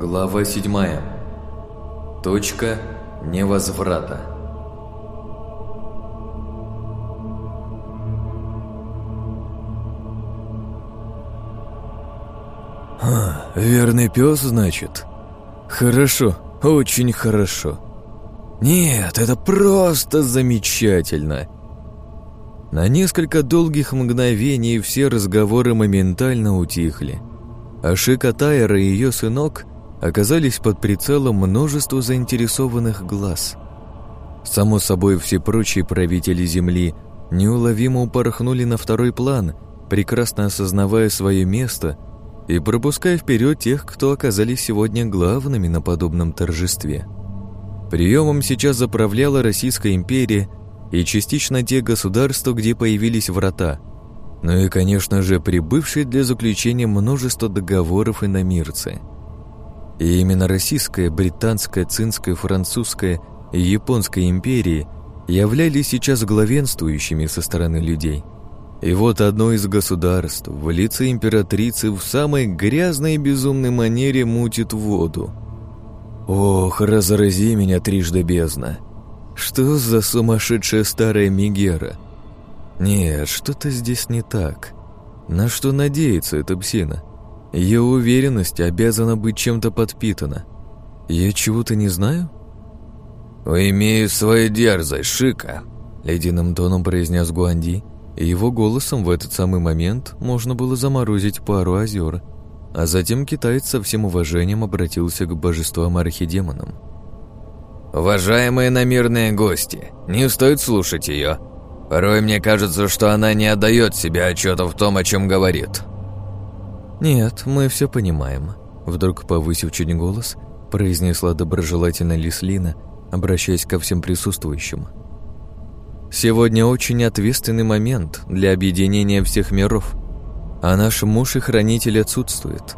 Глава 7. Точка невозврата. А, верный пес, значит? Хорошо, очень хорошо. Нет, это просто замечательно. На несколько долгих мгновений все разговоры моментально утихли. А Шика и ее сынок оказались под прицелом множества заинтересованных глаз. Само собой, все прочие правители Земли неуловимо упорхнули на второй план, прекрасно осознавая свое место и пропуская вперед тех, кто оказались сегодня главными на подобном торжестве. Приемом сейчас заправляла Российская империя и частично те государства, где появились врата, ну и, конечно же, прибывшие для заключения множество договоров и намирцы. И именно Российская, Британская, Цинская, Французская и Японская империи являлись сейчас главенствующими со стороны людей – и вот одно из государств в лице императрицы в самой грязной и безумной манере мутит воду. Ох, разрази меня трижды бездна. Что за сумасшедшая старая Мигера? Нет, что-то здесь не так. На что надеется эта псина? Ее уверенность обязана быть чем-то подпитана. Я чего-то не знаю? «Имею свою дерзость, Шика», — ледяным тоном произнес Гуанди, и его голосом в этот самый момент можно было заморозить пару озер. А затем китаец со всем уважением обратился к божествам-архидемонам. «Уважаемые намирные гости, не стоит слушать ее. Порой мне кажется, что она не отдает себе отчета в том, о чем говорит». «Нет, мы все понимаем», — вдруг повысив чуть голос, произнесла доброжелательно Лислина, обращаясь ко всем присутствующим. Сегодня очень ответственный момент для объединения всех миров, а наш муж и хранитель отсутствует.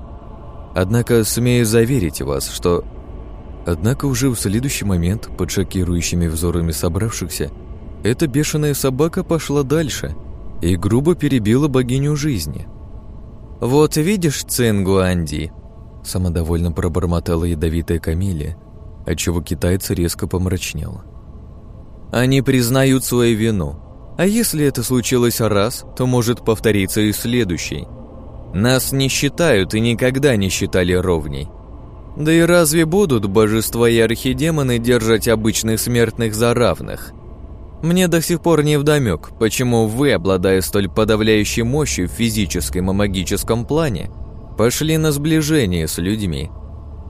Однако смею заверить вас, что... Однако уже в следующий момент, под шокирующими взорами собравшихся, эта бешеная собака пошла дальше и грубо перебила богиню жизни. «Вот видишь, Цингуанди», — самодовольно пробормотала ядовитая Камилия, отчего китаец резко помрачнел. Они признают свою вину. А если это случилось раз, то может повториться и следующий. Нас не считают и никогда не считали ровней. Да и разве будут божества и архидемоны держать обычных смертных за равных? Мне до сих пор не вдомек, почему вы, обладая столь подавляющей мощью в физическом и магическом плане, пошли на сближение с людьми.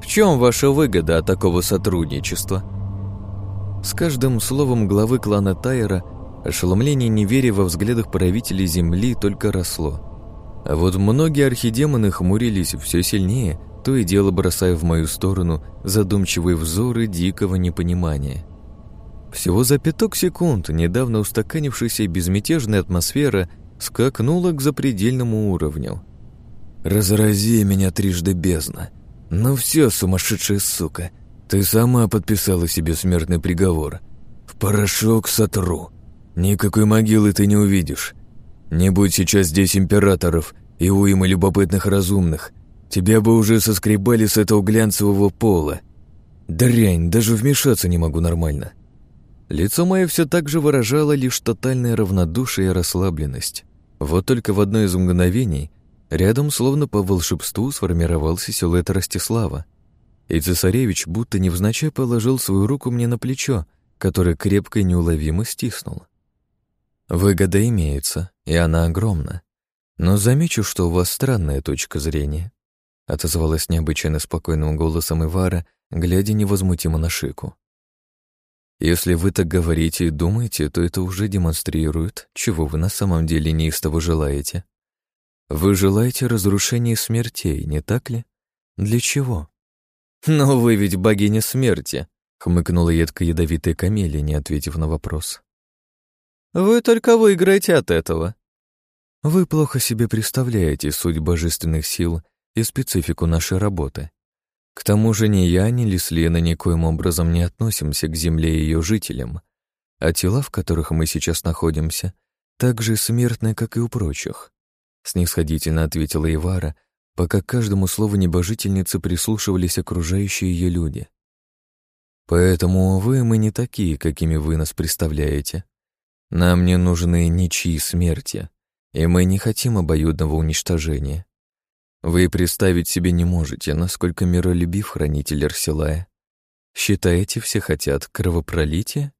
В чем ваша выгода от такого сотрудничества? С каждым словом главы клана Тайера ошеломление неверия во взглядах правителей Земли только росло. А вот многие архидемоны хмурились все сильнее, то и дело бросая в мою сторону задумчивые взоры дикого непонимания. Всего за пяток секунд недавно устаканившаяся безмятежная атмосфера скакнула к запредельному уровню. «Разрази меня трижды бездна! Ну все, сумасшедшая сука!» Ты сама подписала себе смертный приговор. В порошок сотру. Никакой могилы ты не увидишь. Не будь сейчас здесь императоров и уймы любопытных разумных, тебя бы уже соскребали с этого глянцевого пола. Дрянь, даже вмешаться не могу нормально. Лицо мое все так же выражало лишь тотальное равнодушие и расслабленность. Вот только в одно из мгновений рядом, словно по волшебству, сформировался силуэт Ростислава, и цесаревич будто невзначай положил свою руку мне на плечо, которое крепко и неуловимо стиснул. Выгода имеется, и она огромна. Но замечу, что у вас странная точка зрения, отозвалась необычайно спокойным голосом Ивара, глядя невозмутимо на Шику. Если вы так говорите и думаете, то это уже демонстрирует, чего вы на самом деле неистово желаете. Вы желаете разрушения смертей, не так ли? Для чего? «Но вы ведь богиня смерти», — хмыкнула едко ядовитая камелия, не ответив на вопрос. «Вы только выиграете от этого». «Вы плохо себе представляете суть божественных сил и специфику нашей работы. К тому же ни я, ни Лислена никоим образом не относимся к Земле и ее жителям, а тела, в которых мы сейчас находимся, так же смертны, как и у прочих», — снисходительно ответила Ивара, пока к каждому слову небожительницы прислушивались окружающие ее люди. Поэтому, увы, мы не такие, какими вы нас представляете. Нам не нужны ничьи смерти, и мы не хотим обоюдного уничтожения. Вы представить себе не можете, насколько миролюбив хранитель Арсилая. Считаете, все хотят кровопролития?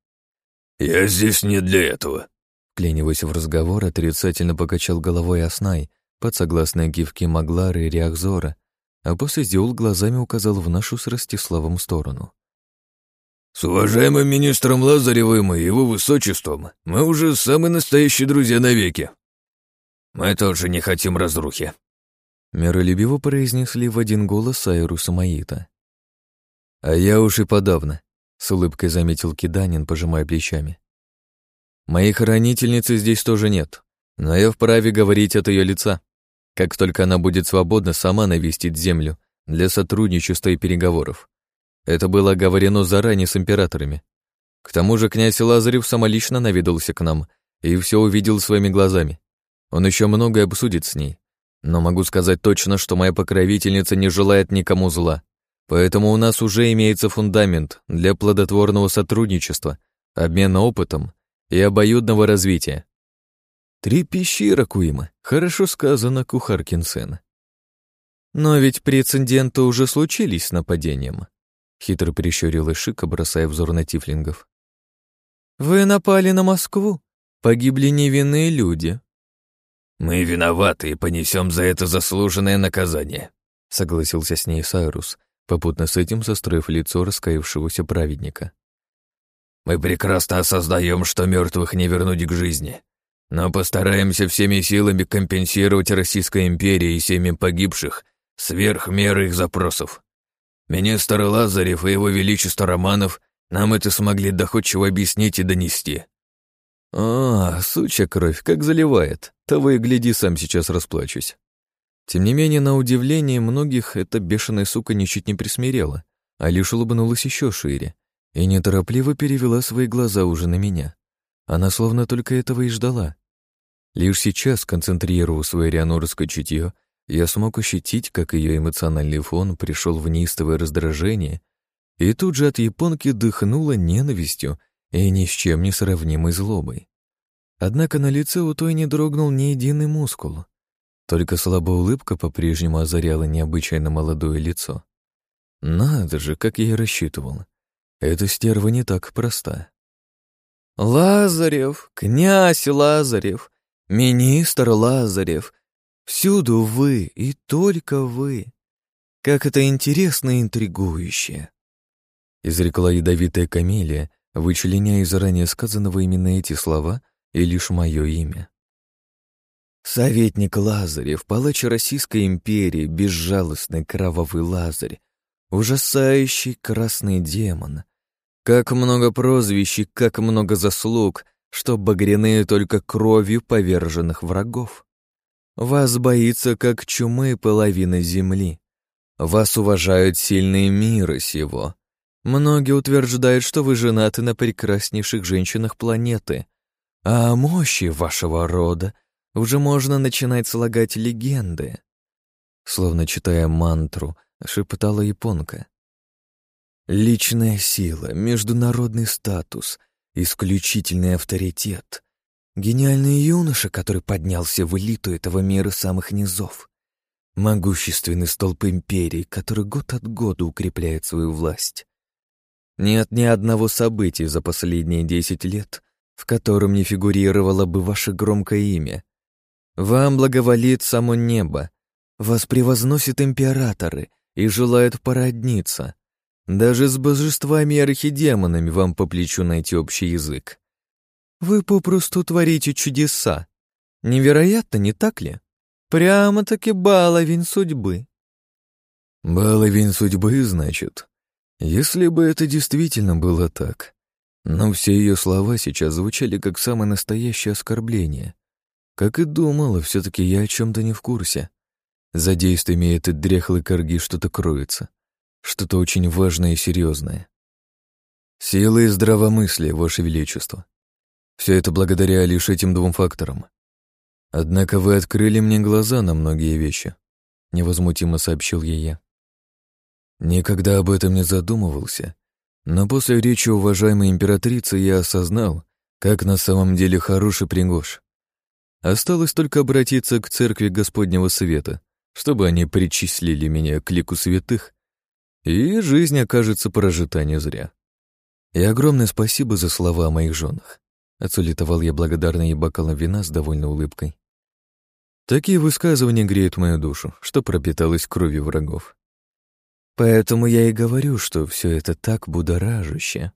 «Я здесь не для этого», Вклиниваясь в разговор, отрицательно покачал головой Аснай под согласные гифки Маглары и Реахзора, а после сделал глазами указал в нашу с Ростиславом сторону. «С уважаемым министром Лазаревым и его высочеством мы уже самые настоящие друзья навеки. Мы тоже не хотим разрухи», — миролюбиво произнесли в один голос Айру Самаита. «А я уж и подавно», — с улыбкой заметил Киданин, пожимая плечами. Моей хранительницы здесь тоже нет, но я вправе говорить от ее лица. Как только она будет свободна, сама навестит землю для сотрудничества и переговоров. Это было оговорено заранее с императорами. К тому же князь Лазарев самолично наведался к нам и все увидел своими глазами. Он еще многое обсудит с ней. Но могу сказать точно, что моя покровительница не желает никому зла. Поэтому у нас уже имеется фундамент для плодотворного сотрудничества, обмена опытом и обоюдного развития. Три пещеры Куима. Хорошо сказано, Кухаркин Но ведь прецеденты уже случились с нападением. Хитро прищурилась Шика, бросая взор на тифлингов. Вы напали на Москву. Погибли невинные люди. Мы виноваты и понесем за это заслуженное наказание, согласился с ней Сайрус, попутно с этим состроив лицо раскаявшегося праведника. Мы прекрасно осознаем, что мертвых не вернуть к жизни, но постараемся всеми силами компенсировать Российской империи и семьи погибших сверх меры их запросов. Министр Лазарев и его величество Романов нам это смогли доходчиво объяснить и донести. А, сучья кровь, как заливает. Того и гляди, сам сейчас расплачусь. Тем не менее, на удивление многих эта бешеная сука ничуть не присмирела, а лишь улыбнулась еще шире и неторопливо перевела свои глаза уже на меня. Она словно только этого и ждала. Лишь сейчас, концентрировав свое рианорское чутье, я смог ощутить, как ее эмоциональный фон пришел в неистовое раздражение, и тут же от японки дыхнуло ненавистью и ни с чем не сравнимой злобой. Однако на лице у той не дрогнул ни единый мускул. Только слабая улыбка по-прежнему озаряла необычайно молодое лицо. Надо же, как я и рассчитывал. Эта стерва не так проста. «Лазарев, князь Лазарев, министр Лазарев, всюду вы и только вы. Как это интересно и интригующе!» Изрекла ядовитая Камелия, вычленяя из заранее сказанного именно эти слова и лишь мое имя. Советник Лазарев, палач Российской империи, безжалостный кровавый Лазарь, Ужасающий красный демон. Как много прозвищ и как много заслуг, что багряные только кровью поверженных врагов. Вас боится, как чумы половина земли. Вас уважают сильные мира сего. Многие утверждают, что вы женаты на прекраснейших женщинах планеты, а о мощи вашего рода уже можно начинать слагать легенды. Словно читая мантру, — шептала японка. «Личная сила, международный статус, исключительный авторитет. Гениальный юноша, который поднялся в элиту этого мира самых низов. Могущественный столб империи, который год от года укрепляет свою власть. Нет ни одного события за последние десять лет, в котором не фигурировало бы ваше громкое имя. Вам благоволит само небо, вас превозносят императоры, и желают породниться. Даже с божествами и архидемонами вам по плечу найти общий язык. Вы попросту творите чудеса. Невероятно, не так ли? Прямо-таки баловень судьбы. Баловень судьбы, значит? Если бы это действительно было так. Но все ее слова сейчас звучали как самое настоящее оскорбление. Как и думала, все-таки я о чем-то не в курсе. За действиями этой дряхлой корги что-то кроется. Что-то очень важное и серьезное. Сила и здравомыслие, Ваше Величество. Все это благодаря лишь этим двум факторам. Однако вы открыли мне глаза на многие вещи. невозмутимо сообщил ей я. Никогда об этом не задумывался, но после речи уважаемой императрицы я осознал, как на самом деле хороший Пригож. Осталось только обратиться к церкви Господнего Света, чтобы они причислили меня к лику святых, и жизнь окажется прожита не зря. И огромное спасибо за слова о моих женах. Отсулитовал я благодарно ей бокалом вина с довольной улыбкой. Такие высказывания греют мою душу, что пропиталась кровью врагов. Поэтому я и говорю, что все это так будоражуще.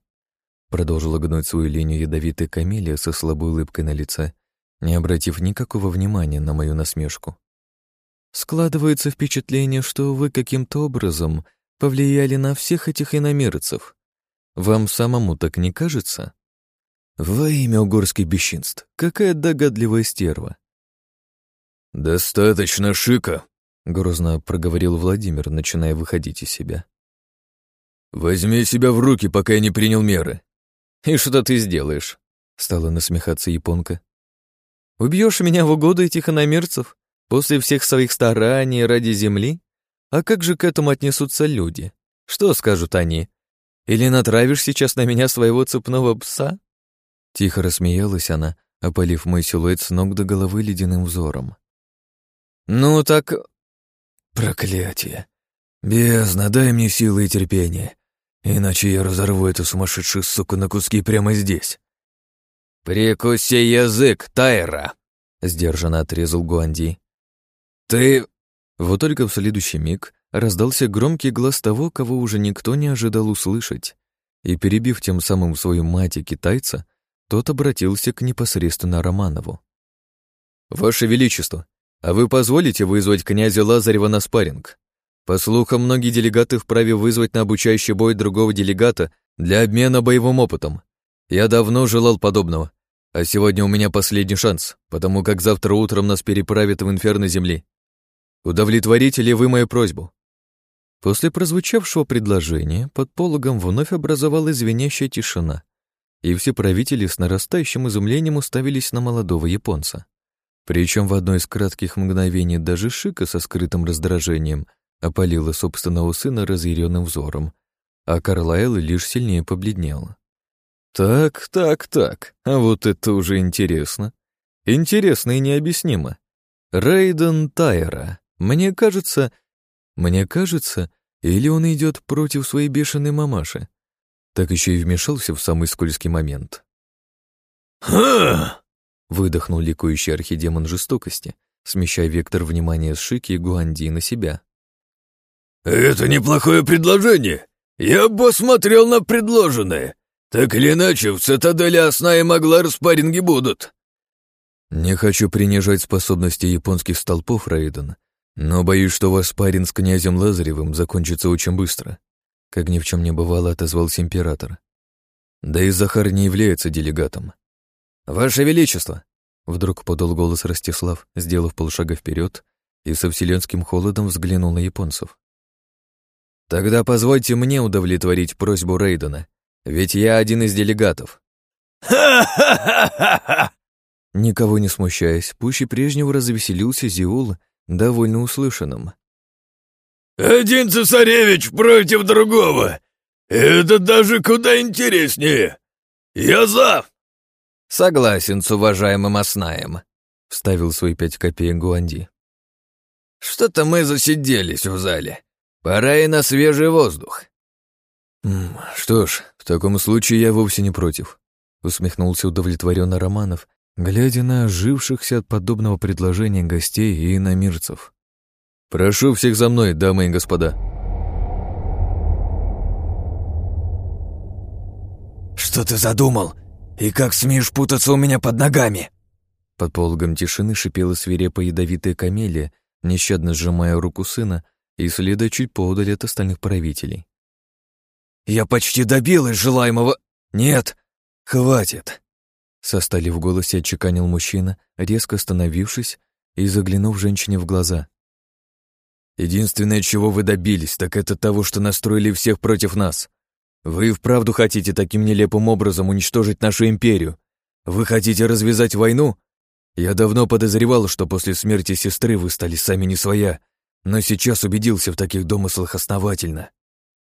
Продолжила гнуть свою линию ядовитая камелия со слабой улыбкой на лице, не обратив никакого внимания на мою насмешку. Складывается впечатление, что вы каким-то образом повлияли на всех этих иномерцев. Вам самому так не кажется? Во имя угорских бесчинств, какая догадливая стерва. «Достаточно шика», — грозно проговорил Владимир, начиная выходить из себя. «Возьми себя в руки, пока я не принял меры». «И что ты сделаешь?» — стала насмехаться японка. «Убьешь меня в угоду этих иномерцев? После всех своих стараний ради земли? А как же к этому отнесутся люди? Что скажут они? Или натравишь сейчас на меня своего цепного пса?» Тихо рассмеялась она, опалив мой силуэт с ног до головы ледяным взором. «Ну так...» «Проклятие! Бездна, дай мне силы и терпение, иначе я разорву эту сумасшедшую суку на куски прямо здесь». «Прикуси язык, Тайра!» — сдержанно отрезал Гуанди. «Ты...» Вот только в следующий миг раздался громкий глаз того, кого уже никто не ожидал услышать, и, перебив тем самым свою мать и китайца, тот обратился к непосредственно Романову. «Ваше Величество, а вы позволите вызвать князя Лазарева на спарринг? По слухам, многие делегаты вправе вызвать на обучающий бой другого делегата для обмена боевым опытом. Я давно желал подобного, а сегодня у меня последний шанс, потому как завтра утром нас переправят в инферно Земли. Удовлетворите ли вы мою просьбу?» После прозвучавшего предложения под пологом вновь образовалась звенящая тишина, и все правители с нарастающим изумлением уставились на молодого японца. Причем в одно из кратких мгновений даже Шика со скрытым раздражением опалила собственного сына разъяренным взором, а Карлайл лишь сильнее побледнела. «Так, так, так, а вот это уже интересно. Интересно и необъяснимо. Рейден Тайра, мне кажется... Мне кажется, или он идет против своей бешеной мамаши, так еще и вмешался в самый скользкий момент. «Ха!» Выдохнул ликующий архидемон жестокости, смещая вектор внимания с Шики и Гуанди на себя. «Это неплохое предложение. Я бы посмотрел на предложенное. Так или иначе, в цитадели Осна и Маглар спарринги будут». «Не хочу принижать способности японских столпов, Рейден, но боюсь, что ваш спарринг с князем Лазаревым закончится очень быстро», как ни в чем не бывало, отозвался император. «Да и Захар не является делегатом. «Ваше Величество!» Вдруг подал голос Ростислав, сделав полшага вперед и со вселенским холодом взглянул на японцев. «Тогда позвольте мне удовлетворить просьбу Рейдена, ведь я один из делегатов». «Ха-ха-ха-ха-ха!» Никого не смущаясь, пуще прежнего развеселился Зиул, довольно услышанным. «Один цесаревич против другого! Это даже куда интереснее! Я за!» «Согласен с уважаемым Оснаем», — вставил свои пять копеек Гуанди. «Что-то мы засиделись в зале. Пора и на свежий воздух». «Что ж, в таком случае я вовсе не против», — усмехнулся удовлетворенно Романов, глядя на ожившихся от подобного предложения гостей и иномирцев. «Прошу всех за мной, дамы и господа». «Что ты задумал?» «И как смеешь путаться у меня под ногами?» Под пологом тишины шипела свирепо ядовитая камелия, нещадно сжимая руку сына и следуя чуть поодаль от остальных правителей. «Я почти добилась желаемого...» «Нет, хватит!» Со стали в голосе отчеканил мужчина, резко остановившись и заглянув женщине в глаза. «Единственное, чего вы добились, так это того, что настроили всех против нас. Вы вправду хотите таким нелепым образом уничтожить нашу империю? Вы хотите развязать войну? Я давно подозревал, что после смерти сестры вы стали сами не своя, но сейчас убедился в таких домыслах основательно.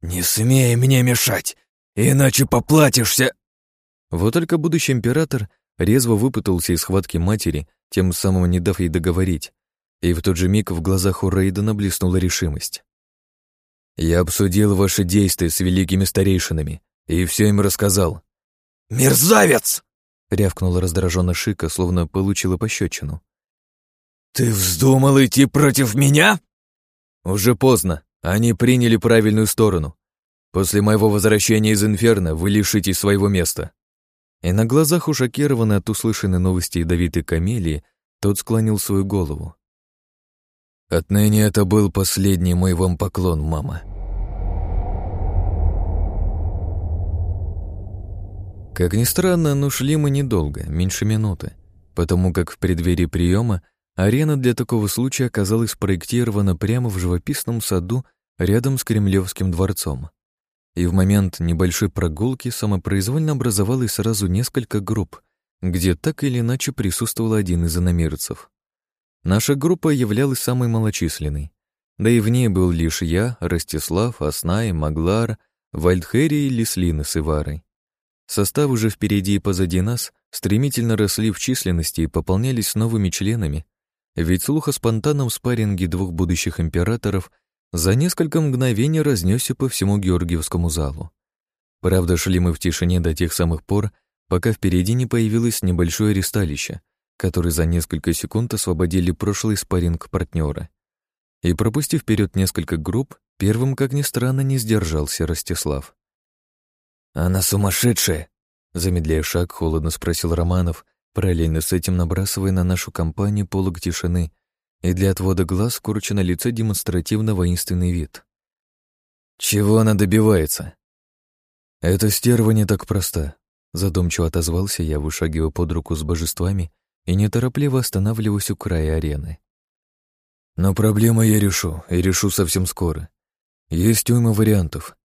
«Не смей мне мешать, иначе поплатишься!» Вот только будущий император резво выпутался из схватки матери, тем самым не дав ей договорить, и в тот же миг в глазах у Рейдена блеснула решимость. «Я обсудил ваши действия с великими старейшинами и все им рассказал». «Мерзавец!» — рявкнула раздраженно Шика, словно получила пощечину. «Ты вздумал идти против меня?» «Уже поздно. Они приняли правильную сторону. После моего возвращения из Инферно вы лишитесь своего места». И на глазах у шокированной от услышанной новости ядовитой камелии тот склонил свою голову. «Отныне это был последний мой вам поклон, мама». Как ни странно, но шли мы недолго, меньше минуты, потому как в преддверии приема арена для такого случая оказалась спроектирована прямо в живописном саду рядом с Кремлевским дворцом и в момент небольшой прогулки самопроизвольно образовалось сразу несколько групп, где так или иначе присутствовал один из иномерцев. Наша группа являлась самой малочисленной, да и в ней был лишь я, Ростислав, Аснай, Маглар, Вальдхери и Лислина с Иварой. Состав уже впереди и позади нас стремительно росли в численности и пополнялись новыми членами, ведь слух о спонтанном спарринге двух будущих императоров за несколько мгновений разнесся по всему Георгиевскому залу. Правда, шли мы в тишине до тех самых пор, пока впереди не появилось небольшое ресталище, которое за несколько секунд освободили прошлый спарринг партнера. И пропустив вперед несколько групп, первым, как ни странно, не сдержался Ростислав. «Она сумасшедшая!» Замедляя шаг, холодно спросил Романов, параллельно с этим набрасывая на нашу компанию полог тишины и для отвода глаз скорчен на лице демонстративно воинственный вид. «Чего она добивается?» «Эта стерва не так проста», — задумчиво отозвался я, вышагивая под руку с божествами и неторопливо останавливаясь у края арены. «Но проблему я решу, и решу совсем скоро. Есть уйма вариантов.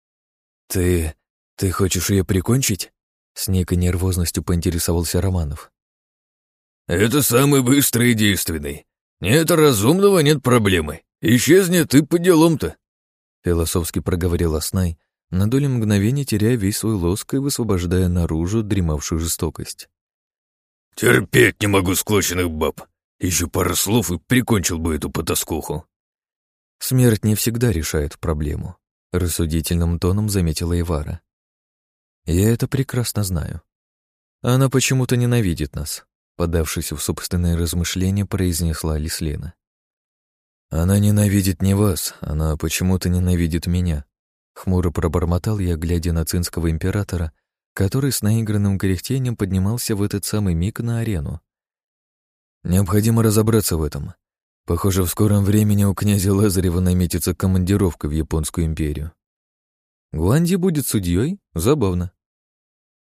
Ты... ты хочешь ее прикончить?» С некой нервозностью поинтересовался Романов. «Это самый быстрый и действенный. «Нет разумного, нет проблемы. Исчезнет и по делам-то», — философски проговорил Аснай, на долю мгновения теряя весь свой лоск и высвобождая наружу дремавшую жестокость. «Терпеть не могу склоченных баб. Еще пару слов и прикончил бы эту потаскуху». «Смерть не всегда решает проблему», — рассудительным тоном заметила Ивара. «Я это прекрасно знаю. Она почему-то ненавидит нас, Подавшись в собственные размышления, произнесла Лислена. «Она ненавидит не вас, она почему-то ненавидит меня», Хмуро пробормотал я, глядя на цинского императора, который с наигранным кряхтением поднимался в этот самый миг на арену. Необходимо разобраться в этом. Похоже, в скором времени у князя Лазарева наметится командировка в Японскую империю. Гуанди будет судьей? Забавно.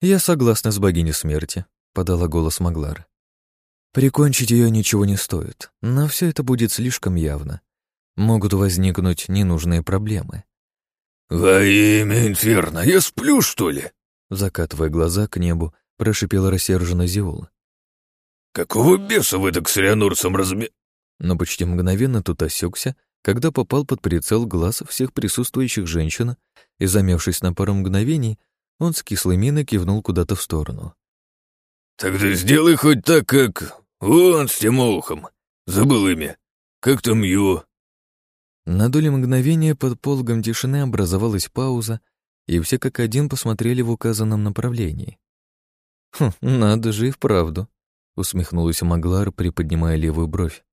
Я согласна с богиней смерти, подала голос Маглар. Прикончить ее ничего не стоит, но все это будет слишком явно. Могут возникнуть ненужные проблемы. «Во имя Инферно, я сплю, что ли?» Закатывая глаза к небу, прошипела рассерженно Зиола. «Какого беса вы так с Рианурсом разме...» Но почти мгновенно тут осекся, когда попал под прицел глаз всех присутствующих женщин, и, замявшись на пару мгновений, он с кислой миной кивнул куда-то в сторону. «Тогда сделай хоть так, как... Вон с тем ухом. Забыл имя. Как там его?» На долю мгновения под пологом тишины образовалась пауза, и все как один посмотрели в указанном направлении. «Хм, надо же и вправду», — усмехнулась Маглар, приподнимая левую бровь.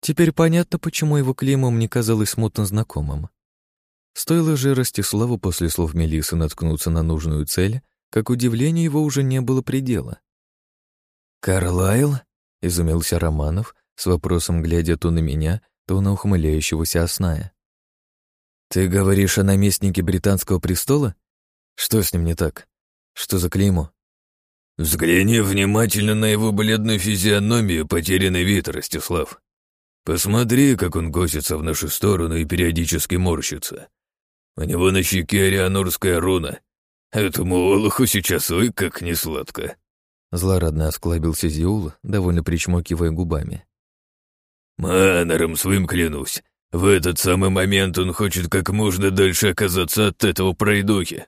Теперь понятно, почему его клеймом не казалось смутно знакомым. Стоило же Ростиславу после слов Мелисы наткнуться на нужную цель, как удивлению его уже не было предела. «Карлайл?» — изумился Романов, с вопросом глядя то на меня, то на ухмыляющегося Осная. «Ты говоришь о наместнике британского престола? Что с ним не так? Что за клеймо?» «Взгляни внимательно на его бледную физиономию, потерянный вид, Ростислав. Посмотри, как он косится в нашу сторону и периодически морщится. У него на щеке арианурская руна, Этому олуху сейчас ой как несладко. Злорадно осклабился Зиул, довольно причмокивая губами. Манором своим клянусь, В этот самый момент он хочет как можно дальше оказаться от этого пройдухи.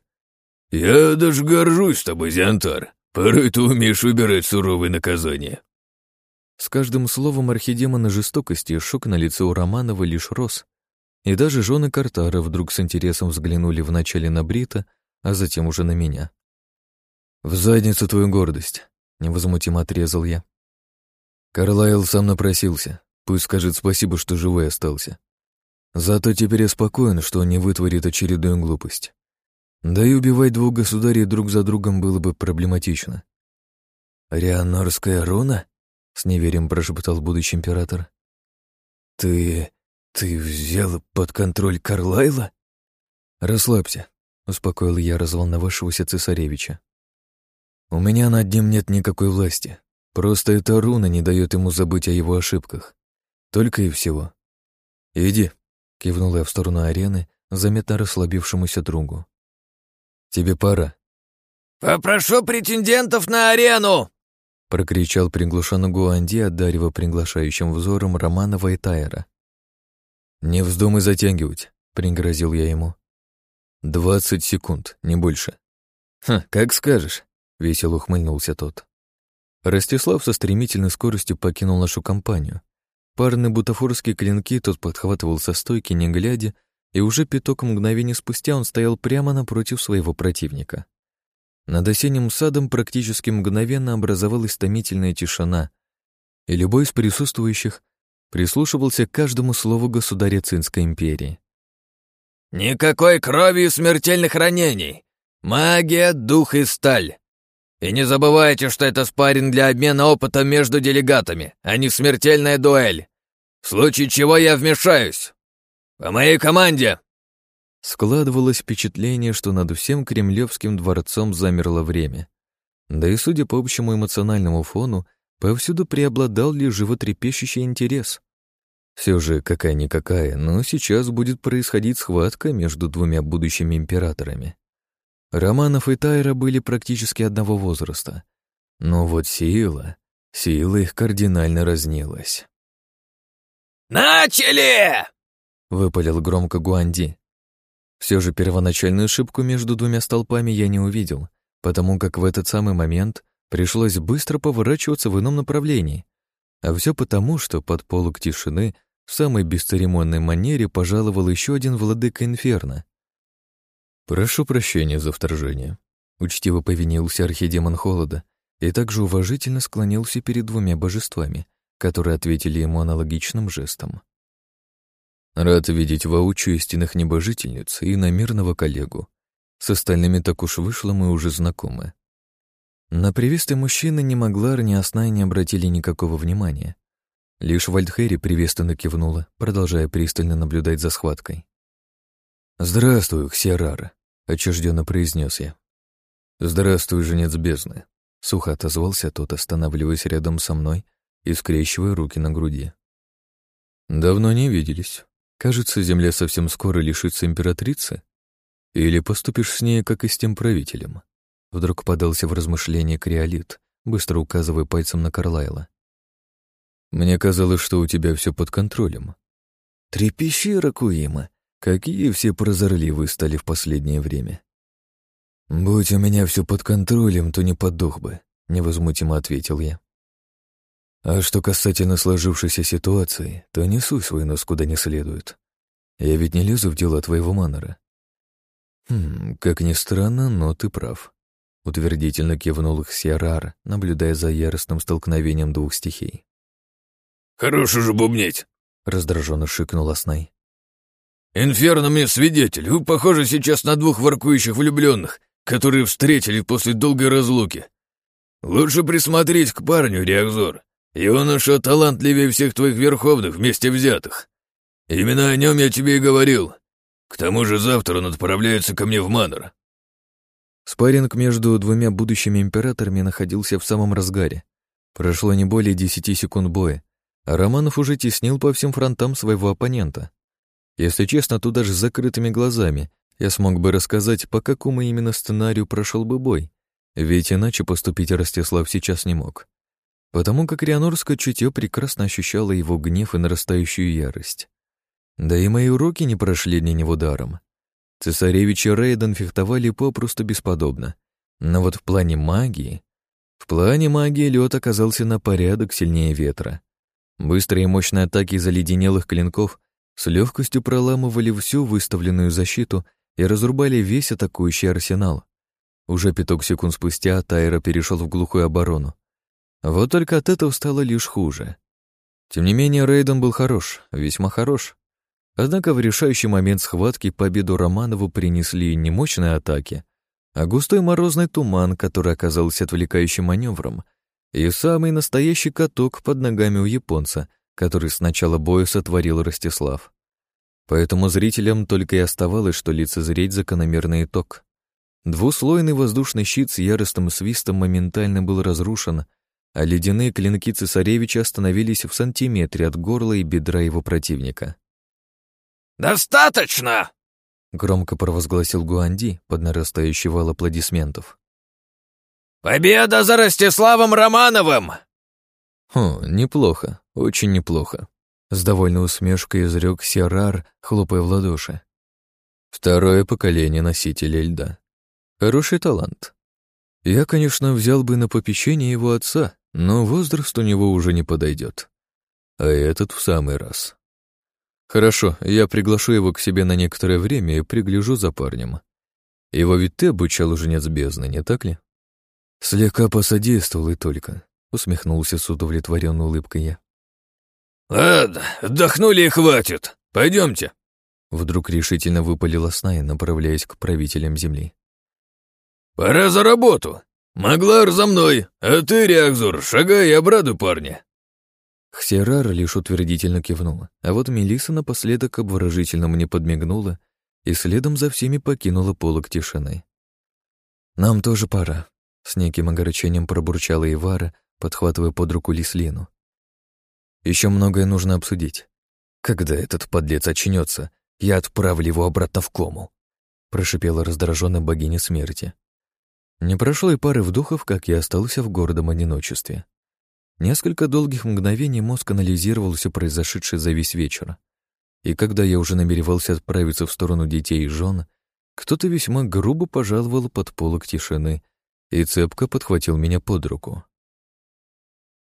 Я даже горжусь тобой, Зиантар. Порой ты умеешь выбирать суровые наказания. С каждым словом архидемона жестокости шок на лице у Романова лишь рос, и даже жены Картара вдруг с интересом взглянули вначале на Брита, а затем уже на меня. «В задницу твою гордость», — невозмутимо отрезал я. Карлайл сам напросился, пусть скажет спасибо, что живой остался. Зато теперь я спокоен, что он не вытворит очередную глупость. Да и убивать двух государей друг за другом было бы проблематично. «Рианорская руна?» — с неверием прошептал будущий император. «Ты... ты взял под контроль Карлайла?» «Расслабься», — успокоил я разволновавшегося цесаревича. «У меня над ним нет никакой власти. Просто эта руна не дает ему забыть о его ошибках. Только и всего. Иди, Кивнул я в сторону арены, заметно расслабившемуся другу. «Тебе пора». «Попрошу претендентов на арену!» прокричал приглушенно Гуанди, одаривая приглашающим взором Романова и Тайера. «Не вздумай затягивать», — пригрозил я ему. «Двадцать секунд, не больше». «Ха, как скажешь», — весело ухмыльнулся тот. Ростислав со стремительной скоростью покинул нашу компанию, Парные бутафорские клинки тот подхватывал со стойки, не глядя, и уже пяток мгновений спустя он стоял прямо напротив своего противника. Над осенним садом практически мгновенно образовалась томительная тишина, и любой из присутствующих прислушивался к каждому слову государя Цинской империи. «Никакой крови и смертельных ранений! Магия, дух и сталь! И не забывайте, что это спарринг для обмена опытом между делегатами, а не смертельная дуэль. В случае чего я вмешаюсь. По моей команде!» Складывалось впечатление, что над всем Кремлевским дворцом замерло время. Да и, судя по общему эмоциональному фону, повсюду преобладал лишь животрепещущий интерес. Все же, какая-никакая, но сейчас будет происходить схватка между двумя будущими императорами. Романов и Тайра были практически одного возраста. Но вот сила, сила их кардинально разнилась. «Начали!» — выпалил громко Гуанди. Все же первоначальную ошибку между двумя столпами я не увидел, потому как в этот самый момент пришлось быстро поворачиваться в ином направлении. А все потому, что под полок тишины в самой бесцеремонной манере пожаловал еще один владыка Инферно. «Прошу прощения за вторжение», — учтиво повинился архидемон Холода и также уважительно склонился перед двумя божествами, которые ответили ему аналогичным жестом. «Рад видеть воочию истинных небожительниц и намирного коллегу. С остальными так уж вышло, мы уже знакомы». На приветствие мужчины ни Маглар, ни Осна не обратили никакого внимания. Лишь Вальдхери приветственно кивнула, продолжая пристально наблюдать за схваткой. «Здравствуй, Ксиарара», — отчужденно произнес я. «Здравствуй, женец бездны», — сухо отозвался тот, останавливаясь рядом со мной и скрещивая руки на груди. «Давно не виделись. Кажется, земля совсем скоро лишится императрицы. Или поступишь с ней, как и с тем правителем?» Вдруг подался в размышление Криолит, быстро указывая пальцем на Карлайла. «Мне казалось, что у тебя все под контролем». «Трепещи, Ракуима, Какие все прозорливые стали в последнее время. «Будь у меня все под контролем, то не подох бы», — невозмутимо ответил я. «А что касательно сложившейся ситуации, то не суй свой нос куда не следует. Я ведь не лезу в дела твоего манора». «Хм, как ни странно, но ты прав», — утвердительно кивнул их Сиарар, наблюдая за яростным столкновением двух стихий. «Хорош уже бубнить!» — раздраженно шикнул Аснай. «Инферно мне свидетель, вы похожи сейчас на двух воркующих влюбленных, которые встретили после долгой разлуки. Лучше присмотреть к парню, Реакзор. Юноша талантливее всех твоих верховных вместе взятых. Именно о нем я тебе и говорил. К тому же завтра он отправляется ко мне в Манор». Спарринг между двумя будущими императорами находился в самом разгаре. Прошло не более десяти секунд боя, а Романов уже теснил по всем фронтам своего оппонента. Если честно, то даже с закрытыми глазами я смог бы рассказать, по какому именно сценарию прошел бы бой, ведь иначе поступить Ростислав сейчас не мог. Потому как Рианорское чутье прекрасно ощущало его гнев и нарастающую ярость. Да и мои уроки не прошли для него даром. Цесаревич и Рейден фехтовали попросту бесподобно. Но вот в плане магии... В плане магии лед оказался на порядок сильнее ветра. Быстрые и мощные атаки заледенелых клинков с легкостью проламывали всю выставленную защиту и разрубали весь атакующий арсенал. Уже пяток секунд спустя Тайра перешел в глухую оборону. Вот только от этого стало лишь хуже. Тем не менее, Рейден был хорош, весьма хорош. Однако в решающий момент схватки победу Романову принесли не мощные атаки, а густой морозный туман, который оказался отвлекающим маневром, и самый настоящий каток под ногами у японца, который с начала боя сотворил Ростислав. Поэтому зрителям только и оставалось, что лицезреть закономерный итог. Двуслойный воздушный щит с яростным свистом моментально был разрушен, а ледяные клинки цесаревича остановились в сантиметре от горла и бедра его противника. «Достаточно!» Громко провозгласил Гуанди под нарастающий вал аплодисментов. «Победа за Ростиславом Романовым!» «Хм, неплохо, очень неплохо», — с довольной усмешкой изрек Сирар, хлопая в ладоши. «Второе поколение носителей льда. Хороший талант. Я, конечно, взял бы на попечение его отца, но возраст у него уже не подойдет. А этот в самый раз». «Хорошо, я приглашу его к себе на некоторое время и пригляжу за парнем. Его ведь ты обучал жнец бездны, не так ли?» «Слегка посодействовал и только», — усмехнулся с удовлетворенной улыбкой я. «Ладно, отдохнули и хватит. Пойдемте». Вдруг решительно выпалила Снай, направляясь к правителям земли. «Пора за работу. Маглар за мной, а ты, Реакзур, шагай и обрадуй парня». Хсерар лишь утвердительно кивнула, а вот Мелиса напоследок обворожительно мне подмигнула и следом за всеми покинула полок тишины. «Нам тоже пора», — с неким огорчением пробурчала Ивара, подхватывая под руку Лислину. Еще многое нужно обсудить. Когда этот подлец очнется, я отправлю его обратно в кому», — прошипела раздраженная богиня смерти. Не прошло и пары вдохов, как я остался в гордом одиночестве. Несколько долгих мгновений мозг анализировал все произошедшее за весь вечер. И когда я уже намеревался отправиться в сторону детей и жен, кто-то весьма грубо пожаловал под полок тишины и цепко подхватил меня под руку.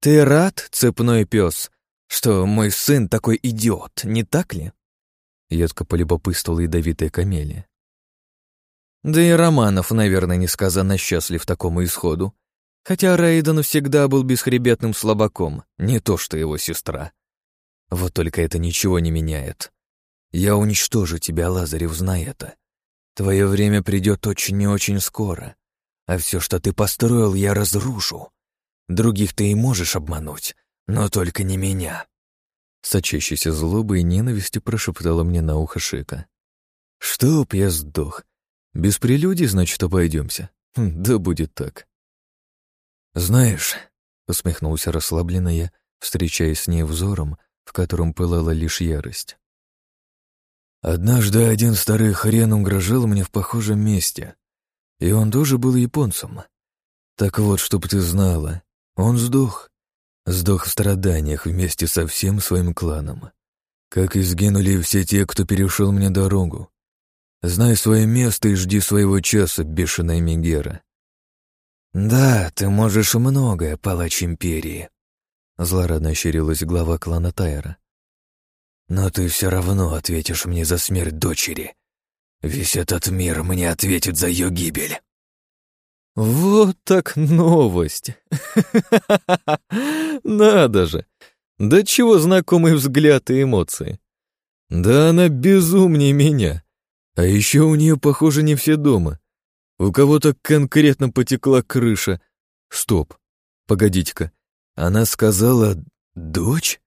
«Ты рад, цепной пес, что мой сын такой идиот, не так ли?» Едко полюбопытствовала ядовитая камелия. Да и Романов, наверное, несказанно счастлив такому исходу, Хотя Рейден всегда был бесхребетным слабаком, не то что его сестра. Вот только это ничего не меняет. Я уничтожу тебя, Лазарев, знай это. Твое время придет очень и очень скоро, а все, что ты построил, я разрушу. Других ты и можешь обмануть, но только не меня. Сочащейся злобой и ненавистью прошептала мне на ухо Шика. «Чтоб я сдох. Без прелюдий, значит, обойдемся. Хм, да будет так». «Знаешь», — усмехнулся расслабленно я, встречаясь с ней взором, в котором пылала лишь ярость. «Однажды один старый хрен угрожал мне в похожем месте, и он тоже был японцем. Так вот, чтоб ты знала, он сдох. Сдох в страданиях вместе со всем своим кланом. Как и сгинули все те, кто перешел мне дорогу. Знай свое место и жди своего часа, бешеная Мегера. «Да, ты можешь многое, палач Империи», — злорадно ощерилась глава клана Тайра. «Но ты все равно ответишь мне за смерть дочери. Весь этот мир мне ответит за ее гибель». «Вот так новость! Надо же! Да чего знакомый взгляд и эмоции! Да она безумнее меня! А еще у нее, похоже, не все дома. У кого-то конкретно потекла крыша. Стоп. Погодите-ка. Она сказала «дочь»?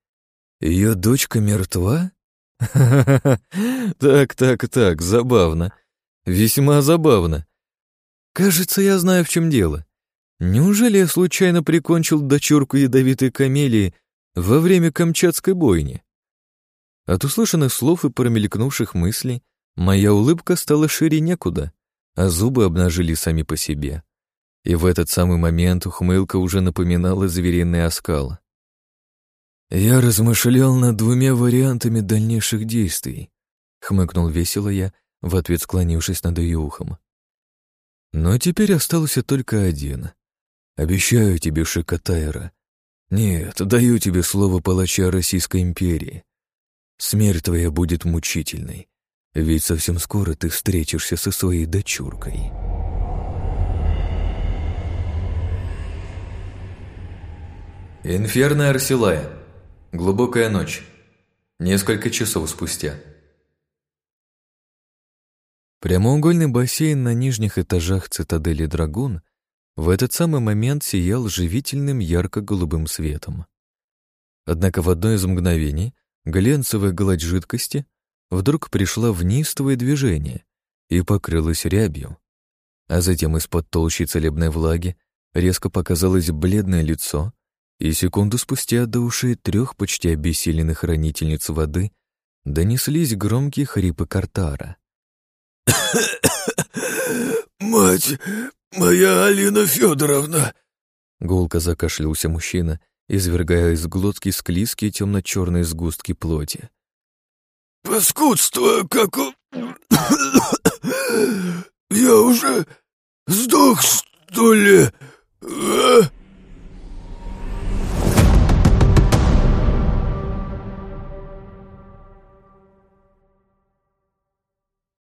Ее дочка мертва? Так, так, так, забавно. Весьма забавно. Кажется, я знаю, в чем дело. Неужели я случайно прикончил дочурку ядовитой камелии во время Камчатской бойни? От услышанных слов и промелькнувших мыслей моя улыбка стала шире некуда а зубы обнажили сами по себе. И в этот самый момент ухмылка уже напоминала звериный оскал. Я размышлял над двумя вариантами дальнейших действий, хмыкнул весело я, в ответ склонившись над ее ухом. Но теперь остался только один. Обещаю тебе, Шикатайра. Нет, даю тебе слово палача Российской империи. Смерть твоя будет мучительной, ведь совсем скоро ты встретишься со своей дочуркой. Инферно Арсилая. Глубокая ночь. Несколько часов спустя. Прямоугольный бассейн на нижних этажах цитадели Драгун в этот самый момент сиял живительным ярко-голубым светом. Однако в одно из мгновений глянцевая гладь жидкости вдруг пришла в неистовое движение и покрылась рябью. А затем из-под толщи целебной влаги резко показалось бледное лицо, и секунду спустя до ушей трех почти обессиленных хранительниц воды донеслись громкие хрипы Картара. «Мать моя Алина Федоровна!» Гулко закашлялся мужчина, извергая из глотки склизкие темно-черные сгустки плоти. «Паскудство, как у... Я уже сдох, что ли? А?»